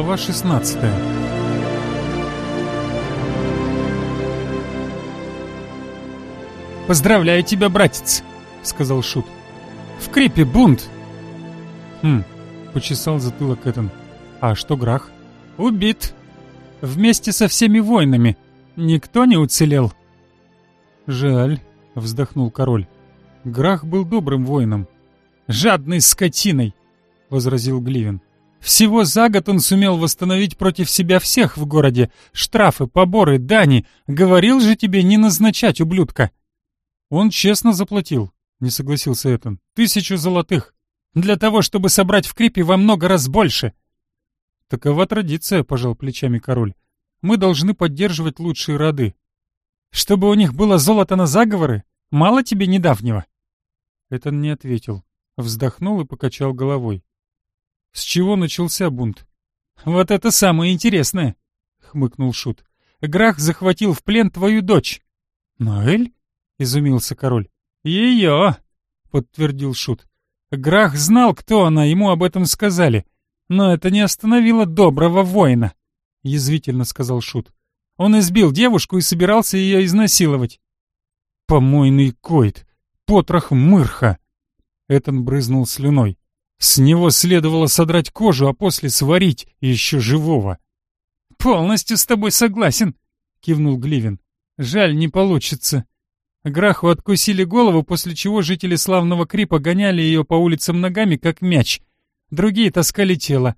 Глава 16 «Поздравляю тебя, братец!» — сказал Шут. «В крипе бунт!» «Хм...» — почесал затылок Этан. «А что Грах?» «Убит! Вместе со всеми воинами. Никто не уцелел». «Жаль», — вздохнул король. «Грах был добрым воином». «Жадной скотиной!» — возразил Гливин. Всего за год он сумел восстановить против себя всех в городе. Штрафы, поборы, дани. Говорил же тебе не назначать ублюдка. Он честно заплатил, не согласился Этан. Тысячу золотых. Для того, чтобы собрать в крипе во много раз больше. Такова традиция, пожал плечами король. Мы должны поддерживать лучшие роды. Чтобы у них было золото на заговоры? Мало тебе недавнего? Этан не ответил. Вздохнул и покачал головой. С чего начался бунт? Вот это самое интересное, хмыкнул Шут. Грах захватил в плен твою дочь. Ноэль? изумился король. Ее, подтвердил Шут. Грах знал, кто она, ему об этом сказали. Но это не остановило доброго воина, язвительно сказал Шут. Он избил девушку и собирался ее изнасиловать. Помойный койт, потрох мырха. Этон брызнул слюной. С него следовало содрать кожу, а после сварить, еще живого. «Полностью с тобой согласен», — кивнул Гливин. «Жаль, не получится». Граху откусили голову, после чего жители славного Крипа гоняли ее по улицам ногами, как мяч. Другие таскали тело.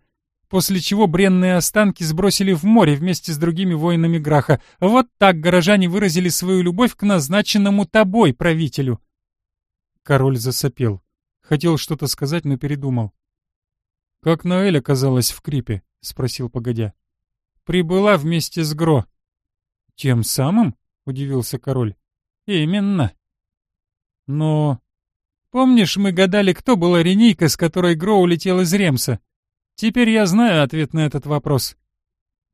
После чего бренные останки сбросили в море вместе с другими воинами Граха. Вот так горожане выразили свою любовь к назначенному тобой правителю. Король засопел. Хотел что-то сказать, но передумал. «Как Ноэль оказалась в Крипе?» — спросил погодя. «Прибыла вместе с Гро». «Тем самым?» — удивился король. «Именно». «Но...» «Помнишь, мы гадали, кто была Ренейка, с которой Гро улетел из Ремса? Теперь я знаю ответ на этот вопрос».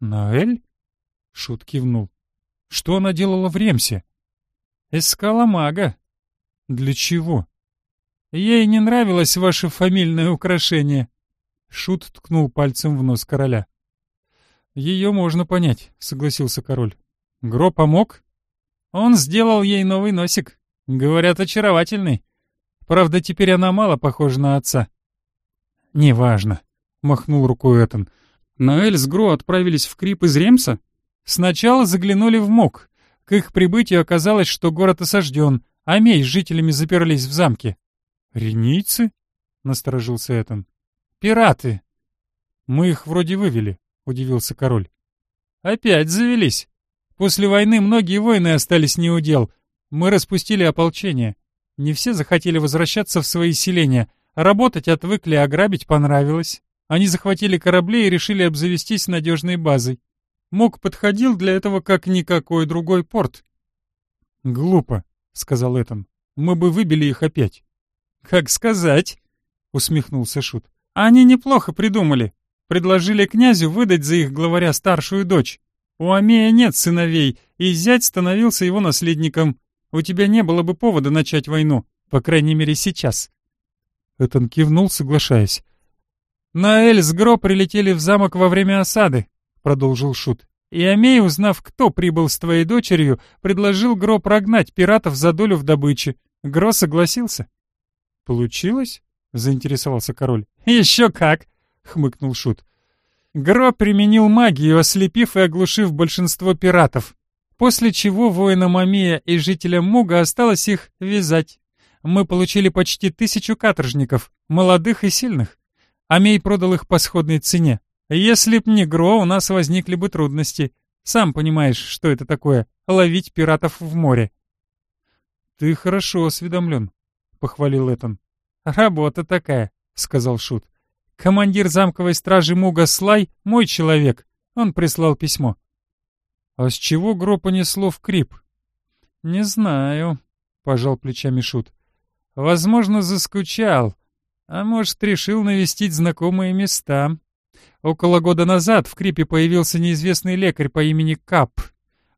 «Ноэль?» — Шут кивнул. «Что она делала в Ремсе?» «Искала мага». «Для чего?» Ей не нравилось ваше фамильное украшение. Шут ткнул пальцем в нос короля. Ее можно понять, согласился король. Гро помог? Он сделал ей новый носик. Говорят, очаровательный. Правда, теперь она мало похожа на отца. Неважно, махнул рукой Этан. Наэль с Гро отправились в Крип из Ремса? Сначала заглянули в Мок. К их прибытию оказалось, что город осажден, а Мей с жителями заперлись в замке. «Ренийцы?» — насторожился Этан. «Пираты!» «Мы их вроде вывели», — удивился король. «Опять завелись. После войны многие воины остались неудел. Мы распустили ополчение. Не все захотели возвращаться в свои селения. Работать отвыкли, а грабить понравилось. Они захватили корабли и решили обзавестись надежной базой. Мог подходил для этого как никакой другой порт». «Глупо», — сказал Этан. «Мы бы выбили их опять». «Как сказать?» — усмехнулся Шут. «Они неплохо придумали. Предложили князю выдать за их главаря старшую дочь. У Амея нет сыновей, и зять становился его наследником. У тебя не было бы повода начать войну, по крайней мере сейчас». Этан кивнул, соглашаясь. «Наэль с Гро прилетели в замок во время осады», — продолжил Шут. «И Амей, узнав, кто прибыл с твоей дочерью, предложил Гро прогнать пиратов за долю в добыче. Гро согласился». «Получилось?» — заинтересовался король. «Еще как!» — хмыкнул Шут. Гро применил магию, ослепив и оглушив большинство пиратов, после чего воинам Амия и жителям Муга осталось их вязать. Мы получили почти тысячу каторжников, молодых и сильных. Амей продал их по сходной цене. Если б не Гро, у нас возникли бы трудности. Сам понимаешь, что это такое — ловить пиратов в море. «Ты хорошо осведомлен», — похвалил Этан. «Работа такая», — сказал Шут. «Командир замковой стражи Муга Слай — мой человек. Он прислал письмо». «А с чего Гро понесло в Крип?» «Не знаю», — пожал плечами Шут. «Возможно, заскучал. А может, решил навестить знакомые места. Около года назад в Крипе появился неизвестный лекарь по имени Кап.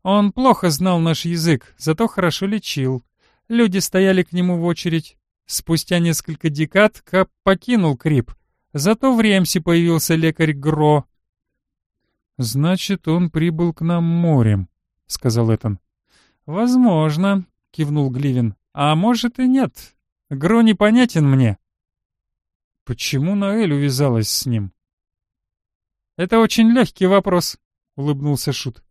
Он плохо знал наш язык, зато хорошо лечил. Люди стояли к нему в очередь. Спустя несколько декад Кап покинул Крип. Зато в Ремсе появился лекарь Гро. «Значит, он прибыл к нам морем», — сказал Этан. «Возможно», — кивнул Гливин. «А может и нет. Гро непонятен мне». «Почему Наэль увязалась с ним?» «Это очень легкий вопрос», — улыбнулся Шут.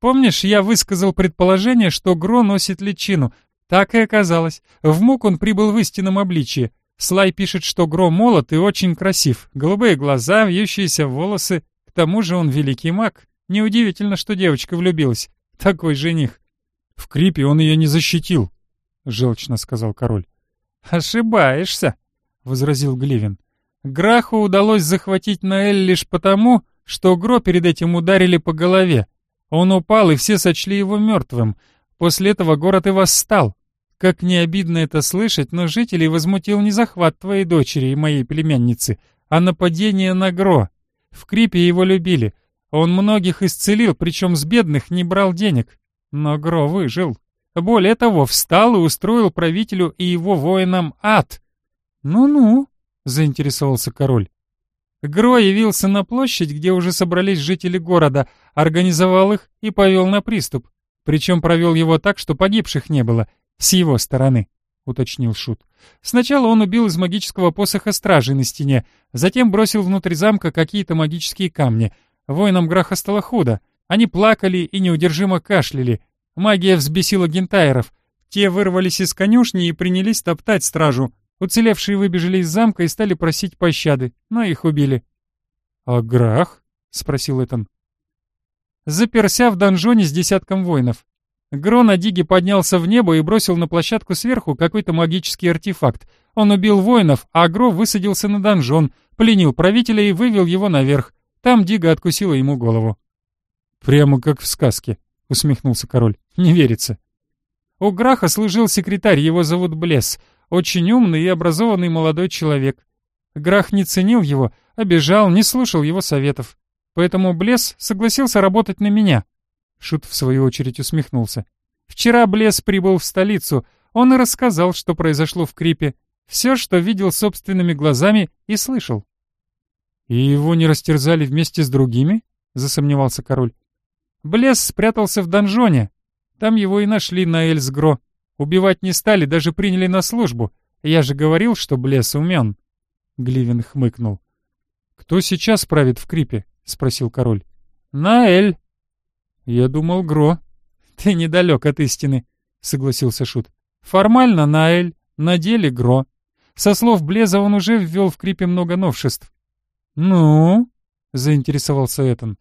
«Помнишь, я высказал предположение, что Гро носит личину? Так и оказалось. В Мук он прибыл в истинном обличии. Слай пишет, что Гро молод и очень красив. Голубые глаза, вьющиеся волосы. К тому же он великий маг. Неудивительно, что девочка влюбилась. Такой жених. В Крипе он ее не защитил, — желчно сказал король. «Ошибаешься», — возразил Гливин. «Граху удалось захватить Наэль лишь потому, что Гро перед этим ударили по голове. Он упал, и все сочли его мертвым. После этого город и восстал. Как не обидно это слышать, но жителей возмутил не захват твоей дочери и моей племянницы, а нападение на Гро. В Крипе его любили. Он многих исцелил, причем с бедных не брал денег. Но Гро выжил. Более того, встал и устроил правителю и его воинам ад. «Ну-ну», — заинтересовался король. Гро явился на площадь, где уже собрались жители города, организовал их и повел на приступ. Причем провел его так, что погибших не было, с его стороны, — уточнил Шут. Сначала он убил из магического посоха стражи на стене, затем бросил внутрь замка какие-то магические камни. Воинам Граха стало худо. Они плакали и неудержимо кашляли. Магия взбесила гентайров. Те вырвались из конюшни и принялись топтать стражу. Уцелевшие выбежали из замка и стали просить пощады, но их убили. «А Грах?» — спросил Этан. Заперся в донжоне с десятком воинов. Гро на диге поднялся в небо и бросил на площадку сверху какой-то магический артефакт. Он убил воинов, а Гро высадился на донжон, пленил правителя и вывел его наверх. Там Дига откусила ему голову. «Прямо как в сказке», — усмехнулся король. «Не верится». У Граха служил секретарь, его зовут Блесс. Очень умный и образованный молодой человек. Грах не ценил его, обижал, не слушал его советов. Поэтому Блесс согласился работать на меня. Шут в свою очередь усмехнулся. Вчера Блесс прибыл в столицу. Он и рассказал, что произошло в Крипе. Все, что видел собственными глазами и слышал. «И его не растерзали вместе с другими?» — засомневался король. Блесс спрятался в донжоне. Там его и нашли на Эльсгро. Убивать не стали, даже приняли на службу. Я же говорил, что Блесс умен. Гливен хмыкнул. «Кто сейчас правит в Крипе?» — спросил король. «Наэль». «Я думал, Гро». «Ты недалек от истины», — согласился Шут. «Формально Наэль, на деле Гро. Со слов Блеза он уже ввел в Крипе много новшеств». «Ну?» — заинтересовался Этан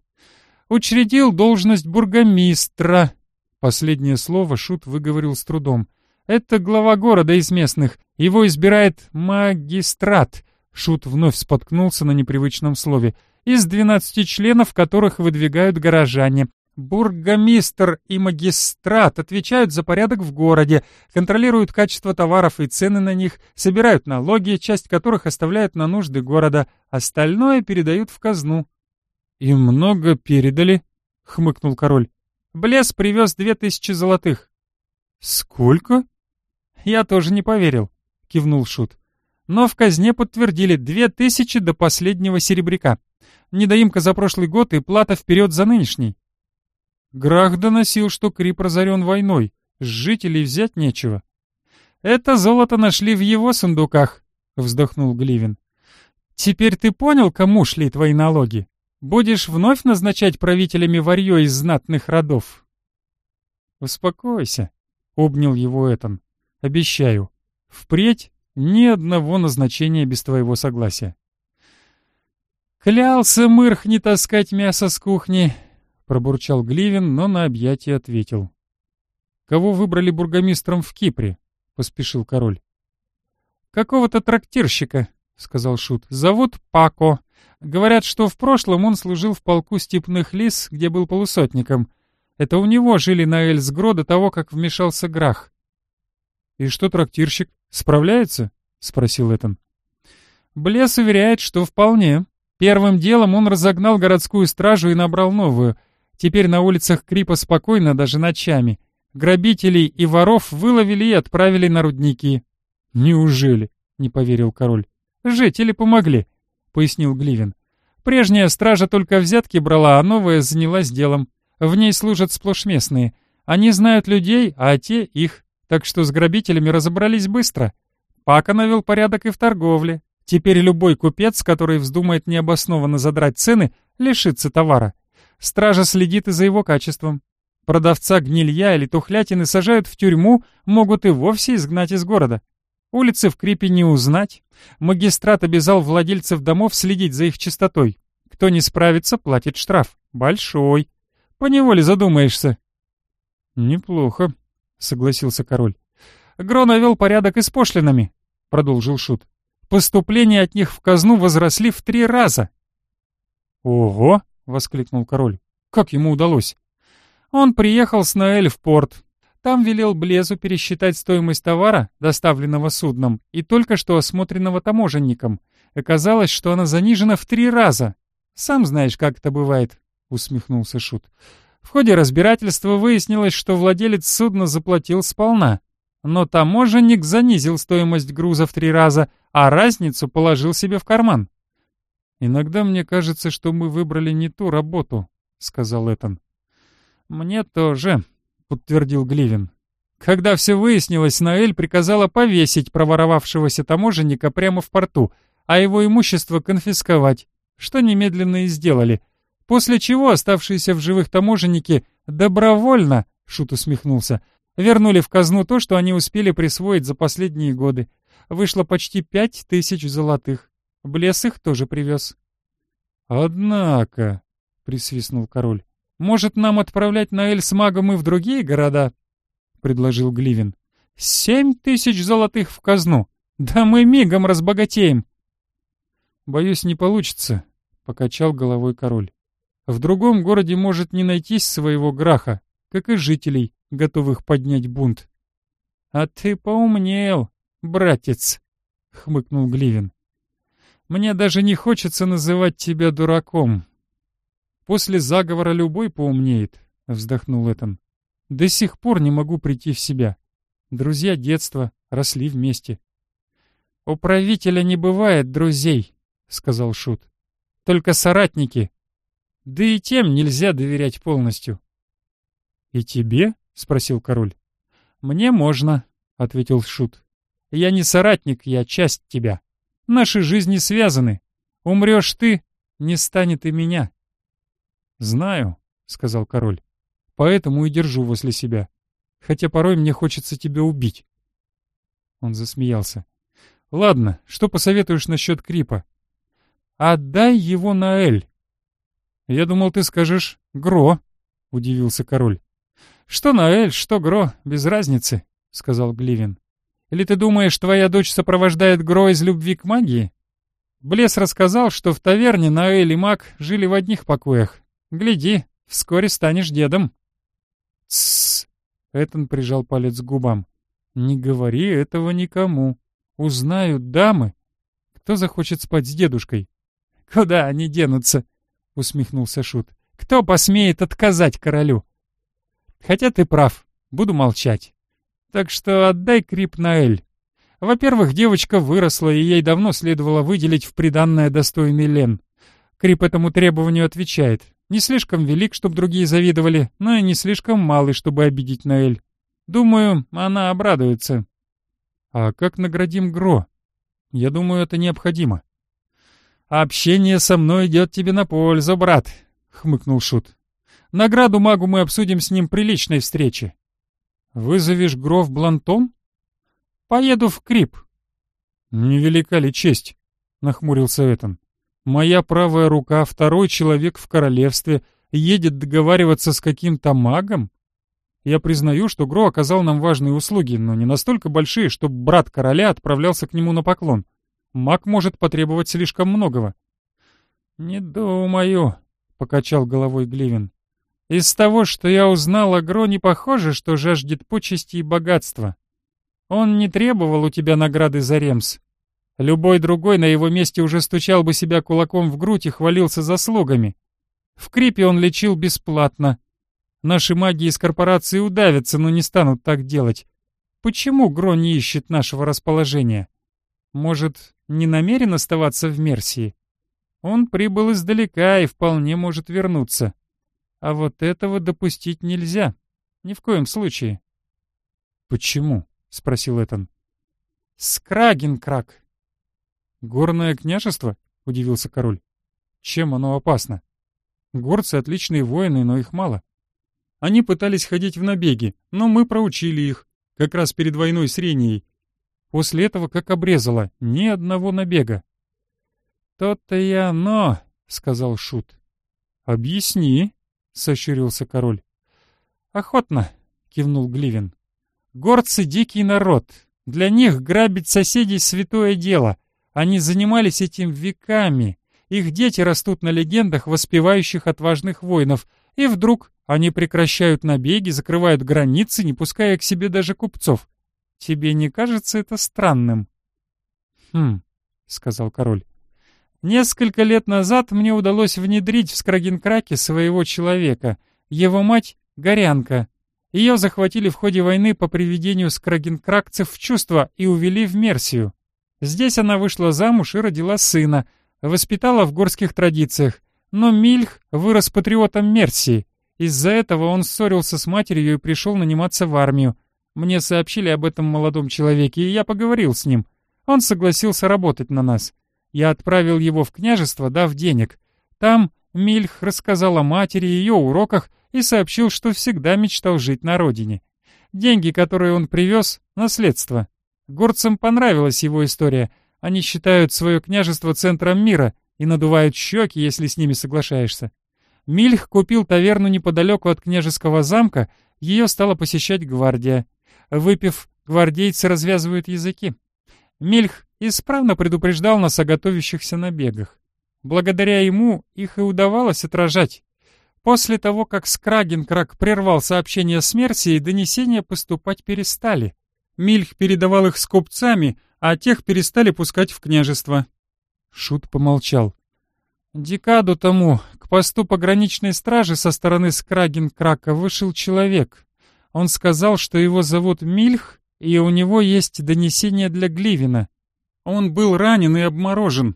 учредил должность бургомистра». Последнее слово Шут выговорил с трудом. «Это глава города из местных. Его избирает магистрат». Шут вновь споткнулся на непривычном слове. «Из двенадцати членов, которых выдвигают горожане. Бургомистр и магистрат отвечают за порядок в городе, контролируют качество товаров и цены на них, собирают налоги, часть которых оставляют на нужды города, остальное передают в казну. «И много передали?» — хмыкнул король. «Блес привез две тысячи золотых». «Сколько?» «Я тоже не поверил», — кивнул Шут. «Но в казне подтвердили две тысячи до последнего серебряка. Недоимка за прошлый год и плата вперед за нынешний». Грах доносил, что Крип разорен войной. Жителей взять нечего. «Это золото нашли в его сундуках», — вздохнул Гливин. «Теперь ты понял, кому шли твои налоги?» Будешь вновь назначать правителями варьё из знатных родов?» «Успокойся», — обнял его Этан. «Обещаю, впредь ни одного назначения без твоего согласия». «Клялся Мырх не таскать мясо с кухни», — пробурчал Гливин, но на объятие ответил. «Кого выбрали бургомистром в Кипре?» — поспешил король. «Какого-то трактирщика», — сказал Шут. «Зовут Пако. Говорят, что в прошлом он служил в полку степных лис, где был полусотником. Это у него жили на Эльсгро до того, как вмешался Грах. «И что трактирщик? Справляется?» — спросил Этан. Блес уверяет, что вполне. Первым делом он разогнал городскую стражу и набрал новую. Теперь на улицах Крипа спокойно даже ночами. Грабителей и воров выловили и отправили на рудники. «Неужели?» — не поверил король. «Жители помогли пояснил Гливин. Прежняя стража только взятки брала, а новая занялась делом. В ней служат сплошь местные. Они знают людей, а те — их. Так что с грабителями разобрались быстро. Пака навел порядок и в торговле. Теперь любой купец, который вздумает необоснованно задрать цены, лишится товара. Стража следит и за его качеством. Продавца гнилья или тухлятины сажают в тюрьму, могут и вовсе изгнать из города. Улицы в Крипе не узнать. Магистрат обязал владельцев домов следить за их чистотой. Кто не справится, платит штраф. Большой. Поневоле задумаешься. «Неплохо», — согласился король. «Гро навел порядок и с пошлинами», — продолжил Шут. «Поступления от них в казну возросли в три раза». «Ого!» — воскликнул король. «Как ему удалось?» Он приехал с Ноэль в порт. Там велел Блезу пересчитать стоимость товара, доставленного судном, и только что осмотренного таможенником. Оказалось, что она занижена в три раза. Сам знаешь, как это бывает, — усмехнулся Шут. В ходе разбирательства выяснилось, что владелец судна заплатил сполна. Но таможенник занизил стоимость груза в три раза, а разницу положил себе в карман. «Иногда мне кажется, что мы выбрали не ту работу», — сказал Этан. «Мне тоже», — подтвердил Гливин. Когда все выяснилось, Наэль приказала повесить проворовавшегося таможенника прямо в порту, а его имущество конфисковать, что немедленно и сделали — После чего оставшиеся в живых таможенники добровольно, Шут усмехнулся, вернули в казну то, что они успели присвоить за последние годы. Вышло почти пять тысяч золотых. Блес их тоже привез. «Однако», — присвистнул король, — «может, нам отправлять на Эль с магом и в другие города?» — предложил Гливин. «Семь тысяч золотых в казну! Да мы мигом разбогатеем!» «Боюсь, не получится», — покачал головой король. В другом городе может не найтись своего граха, как и жителей, готовых поднять бунт. — А ты поумнел, братец, — хмыкнул Гливин. — Мне даже не хочется называть тебя дураком. — После заговора любой поумнеет, — вздохнул Этан. — До сих пор не могу прийти в себя. Друзья детства росли вместе. — У правителя не бывает друзей, — сказал Шут. — Только соратники — да и тем нельзя доверять полностью. «И тебе?» — спросил король. «Мне можно», — ответил Шут. «Я не соратник, я часть тебя. Наши жизни связаны. Умрешь ты, не станет и меня». «Знаю», — сказал король. «Поэтому и держу возле себя. Хотя порой мне хочется тебя убить». Он засмеялся. «Ладно, что посоветуешь насчет Крипа?» «Отдай его на Эль», «Я думал, ты скажешь «Гро», — удивился король. «Что Наэль, что Гро, без разницы», — сказал Гливин. «Или ты думаешь, твоя дочь сопровождает Гро из любви к магии?» Блес рассказал, что в таверне Наэль и маг жили в одних покоях. Гляди, вскоре станешь дедом. «Тссс!» — Этон прижал палец к губам. «Не говори этого никому. Узнают дамы. Кто захочет спать с дедушкой?» «Куда они денутся?» — усмехнулся Шут. «Кто посмеет отказать королю?» «Хотя ты прав, буду молчать. Так что отдай Крип на Эль. Во-первых, девочка выросла, и ей давно следовало выделить в приданное достойный Лен. Крип этому требованию отвечает. Не слишком велик, чтобы другие завидовали, но и не слишком малый, чтобы обидеть Наэль. Думаю, она обрадуется». «А как наградим Гро? Я думаю, это необходимо». «Общение со мной идет тебе на пользу, брат», — хмыкнул Шут. «Награду магу мы обсудим с ним при личной встрече». «Вызовешь Гров Блантон?» «Поеду в Крип». «Невелика ли честь?» — нахмурился Этан. «Моя правая рука, второй человек в королевстве, едет договариваться с каким-то магом? Я признаю, что Гро оказал нам важные услуги, но не настолько большие, чтобы брат короля отправлялся к нему на поклон маг может потребовать слишком многого. «Не думаю», — покачал головой Гливин. «Из того, что я узнал о Гро, не похоже, что жаждет почести и богатства. Он не требовал у тебя награды за Ремс. Любой другой на его месте уже стучал бы себя кулаком в грудь и хвалился заслугами. В Крипе он лечил бесплатно. Наши маги из корпорации удавятся, но не станут так делать. Почему Гро не ищет нашего расположения? Может, не намерен оставаться в Мерсии? Он прибыл издалека и вполне может вернуться. А вот этого допустить нельзя. Ни в коем случае. «Почему?» — спросил Этан. «Скрагенкрак». «Горное княжество?» — удивился король. «Чем оно опасно?» «Горцы — отличные воины, но их мало. Они пытались ходить в набеги, но мы проучили их, как раз перед войной с Ренией. После этого как обрезало, ни одного набега. «То-то и оно», — сказал Шут. «Объясни», — сощурился король. «Охотно», — кивнул Гливин. «Горцы — дикий народ. Для них грабить соседей — святое дело. Они занимались этим веками. Их дети растут на легендах, воспевающих отважных воинов. И вдруг они прекращают набеги, закрывают границы, не пуская к себе даже купцов. Тебе не кажется это странным?» «Хм», — сказал король. «Несколько лет назад мне удалось внедрить в Скрагенкраке своего человека. Его мать — горянка. Ее захватили в ходе войны по приведению скрагенкракцев в чувство и увели в Мерсию. Здесь она вышла замуж и родила сына, воспитала в горских традициях. Но Мильх вырос патриотом Мерсии. Из-за этого он ссорился с матерью и пришел наниматься в армию. Мне сообщили об этом молодом человеке, и я поговорил с ним. Он согласился работать на нас. Я отправил его в княжество, дав денег. Там Мильх рассказал о матери, ее уроках и сообщил, что всегда мечтал жить на родине. Деньги, которые он привез — наследство. Горцам понравилась его история. Они считают свое княжество центром мира и надувают щеки, если с ними соглашаешься. Мильх купил таверну неподалеку от княжеского замка, ее стала посещать гвардия. Выпив, гвардейцы развязывают языки. Мильх исправно предупреждал нас о готовящихся набегах. Благодаря ему их и удавалось отражать. После того, как Скрагенкрак прервал сообщение с Мерсией, донесения поступать перестали. Мильх передавал их с купцами, а тех перестали пускать в княжество. Шут помолчал. Декаду тому к посту пограничной стражи со стороны Скраген-Крака вышел человек. Он сказал, что его зовут Мильх, и у него есть донесение для Гливина. Он был ранен и обморожен,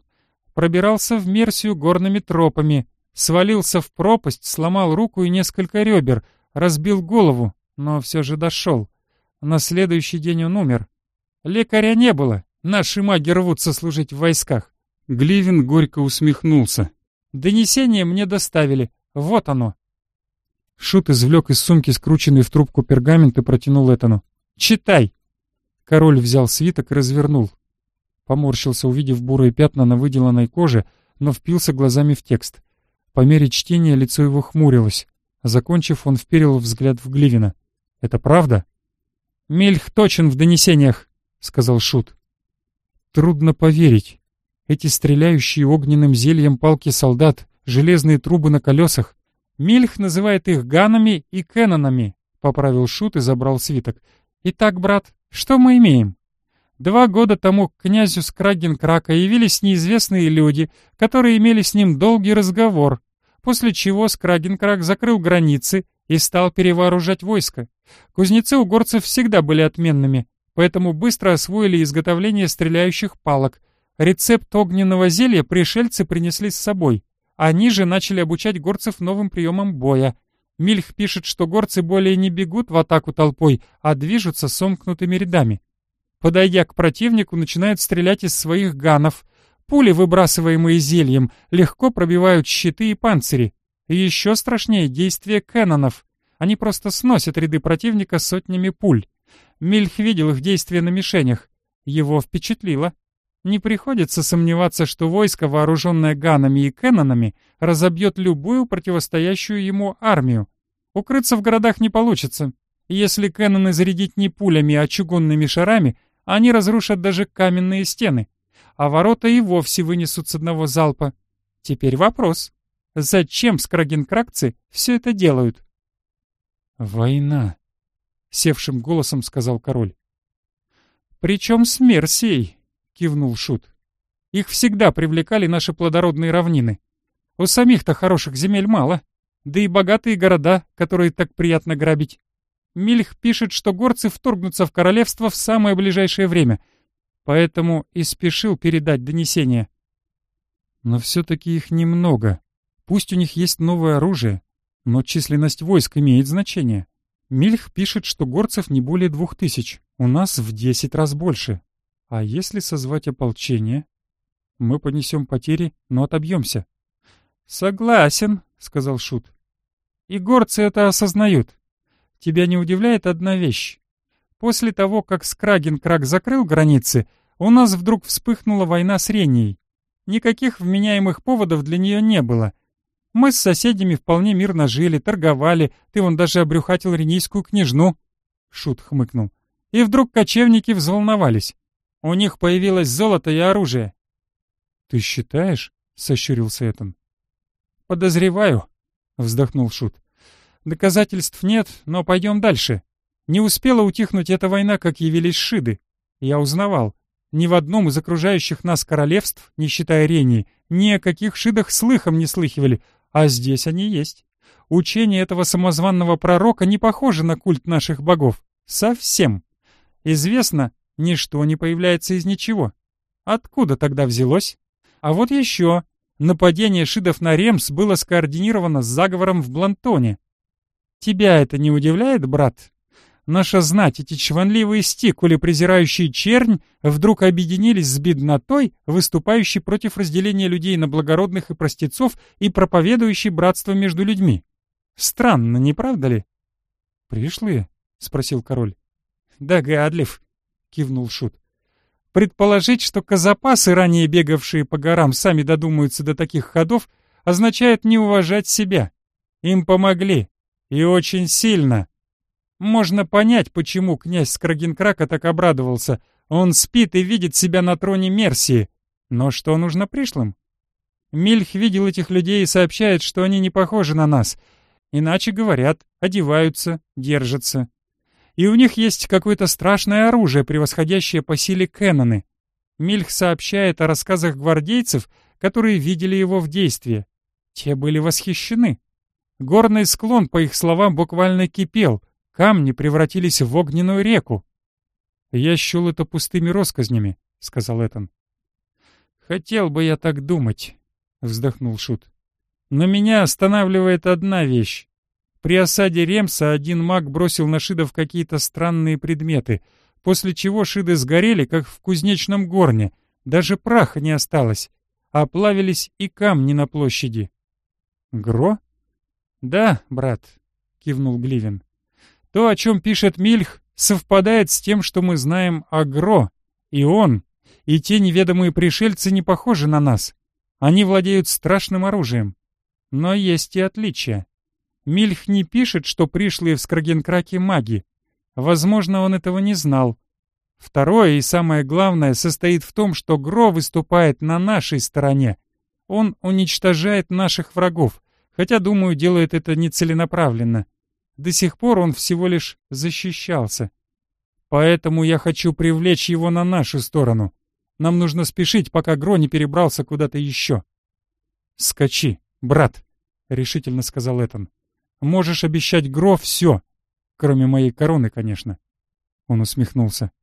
пробирался в Мерсию горными тропами, свалился в пропасть, сломал руку и несколько ребер, разбил голову, но все же дошел. На следующий день он умер. Лекаря не было, наши маги рвутся служить в войсках. Гливин горько усмехнулся. «Донесение мне доставили. Вот оно». Шут извлек из сумки скрученный в трубку пергамент и протянул Этану. «Читай!» Король взял свиток и развернул. Поморщился, увидев бурые пятна на выделанной коже, но впился глазами в текст. По мере чтения лицо его хмурилось. Закончив, он вперил взгляд в Гливина. «Это правда?» «Мельх точен в донесениях», — сказал Шут. «Трудно поверить. Эти стреляющие огненным зельем палки солдат, железные трубы на колесах. Мильх называет их ганами и кэнонами, — поправил Шут и забрал свиток. Итак, брат, что мы имеем? Два года тому к князю Скрагенкрака явились неизвестные люди, которые имели с ним долгий разговор, после чего Скрагенкрак закрыл границы и стал перевооружать войско. Кузнецы у горцев всегда были отменными, поэтому быстро освоили изготовление стреляющих палок, Рецепт огненного зелья пришельцы принесли с собой. Они же начали обучать горцев новым приемам боя. Мильх пишет, что горцы более не бегут в атаку толпой, а движутся сомкнутыми рядами. Подойдя к противнику, начинают стрелять из своих ганов. Пули, выбрасываемые зельем, легко пробивают щиты и панцири. И еще страшнее действие кэнонов. Они просто сносят ряды противника сотнями пуль. Мильх видел их действия на мишенях. Его впечатлило. Не приходится сомневаться, что войско, вооруженное ганами и кэннонами, разобьет любую противостоящую ему армию. Укрыться в городах не получится. Если кэнноны зарядить не пулями, а чугунными шарами, они разрушат даже каменные стены. А ворота и вовсе вынесут с одного залпа. Теперь вопрос. Зачем скрагенкракцы все это делают? «Война», — севшим голосом сказал король. «Причем с Мерсией», кивнул Шут. Их всегда привлекали наши плодородные равнины. У самих-то хороших земель мало, да и богатые города, которые так приятно грабить. Мильх пишет, что горцы вторгнутся в королевство в самое ближайшее время, поэтому и спешил передать донесение. Но все-таки их немного. Пусть у них есть новое оружие, но численность войск имеет значение. Мильх пишет, что горцев не более двух тысяч, у нас в десять раз больше. А если созвать ополчение? Мы понесем потери, но отобьемся. «Согласен», — сказал Шут. «И горцы это осознают. Тебя не удивляет одна вещь? После того, как Скраген-Крак закрыл границы, у нас вдруг вспыхнула война с Ренией. Никаких вменяемых поводов для нее не было. Мы с соседями вполне мирно жили, торговали, ты вон даже обрюхатил ренийскую княжну. Шут хмыкнул. И вдруг кочевники взволновались. У них появилось золото и оружие. «Ты считаешь?» — сощурился Этан. «Подозреваю», — вздохнул Шут. «Доказательств нет, но пойдем дальше. Не успела утихнуть эта война, как явились шиды. Я узнавал. Ни в одном из окружающих нас королевств, не считая Рении, ни о каких шидах слыхом не слыхивали, а здесь они есть. Учение этого самозванного пророка не похоже на культ наших богов. Совсем. Известно, ничто не появляется из ничего. Откуда тогда взялось? А вот еще. Нападение шидов на Ремс было скоординировано с заговором в Блантоне. Тебя это не удивляет, брат? Наша знать, эти чванливые стикули, презирающие чернь, вдруг объединились с беднотой, выступающей против разделения людей на благородных и простецов и проповедующей братство между людьми. Странно, не правда ли? «Пришлые?» — спросил король. «Догадлив», — кивнул Шут. «Предположить, что казапасы, ранее бегавшие по горам, сами додумаются до таких ходов, означает не уважать себя. Им помогли. И очень сильно. Можно понять, почему князь Скрагенкрака так обрадовался. Он спит и видит себя на троне Мерсии. Но что нужно пришлым? Мильх видел этих людей и сообщает, что они не похожи на нас. Иначе говорят, одеваются, держатся. И у них есть какое-то страшное оружие, превосходящее по силе Кэнноны. Мильх сообщает о рассказах гвардейцев, которые видели его в действии. Те были восхищены. Горный склон, по их словам, буквально кипел — Камни превратились в огненную реку. «Я счел это пустыми россказнями», — сказал Этан. «Хотел бы я так думать», — вздохнул Шут. «Но меня останавливает одна вещь. При осаде Ремса один маг бросил на шидов какие-то странные предметы, после чего шиды сгорели, как в кузнечном горне, даже праха не осталось, а плавились и камни на площади». «Гро?» «Да, брат», — кивнул Гливен. То, о чем пишет Мильх, совпадает с тем, что мы знаем о Гро. И он, и те неведомые пришельцы не похожи на нас. Они владеют страшным оружием. Но есть и отличия. Мильх не пишет, что пришлые в Скрагенкраке маги. Возможно, он этого не знал. Второе и самое главное состоит в том, что Гро выступает на нашей стороне. Он уничтожает наших врагов, хотя, думаю, делает это нецеленаправленно. До сих пор он всего лишь защищался. Поэтому я хочу привлечь его на нашу сторону. Нам нужно спешить, пока Гро не перебрался куда-то еще. «Скачи, брат», — решительно сказал Этан. «Можешь обещать Гро все, кроме моей короны, конечно». Он усмехнулся.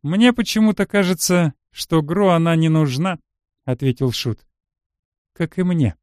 «Мне почему-то кажется, что Гро она не нужна», — ответил Шут. «Как и мне».